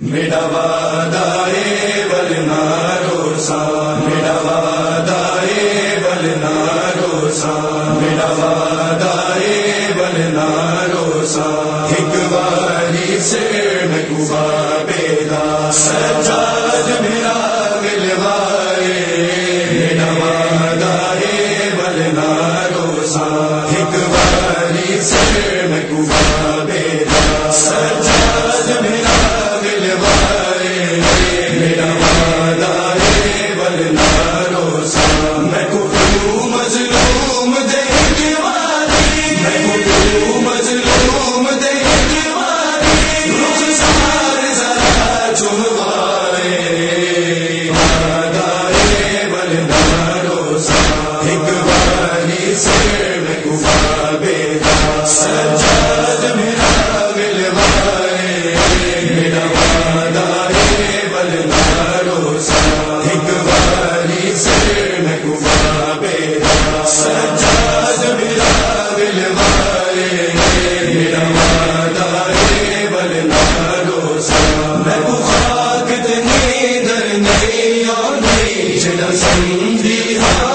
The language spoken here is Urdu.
میرا وعدہ بلنا دوسا میرا وعدہ بلنا دوسا میرا وعدہ بلنا دوسا ایک باری سے نکوا بیدا سجاد میرا ملوائے۔ میرا وعدہ بلنا دوسا ایک باری سے سمجھا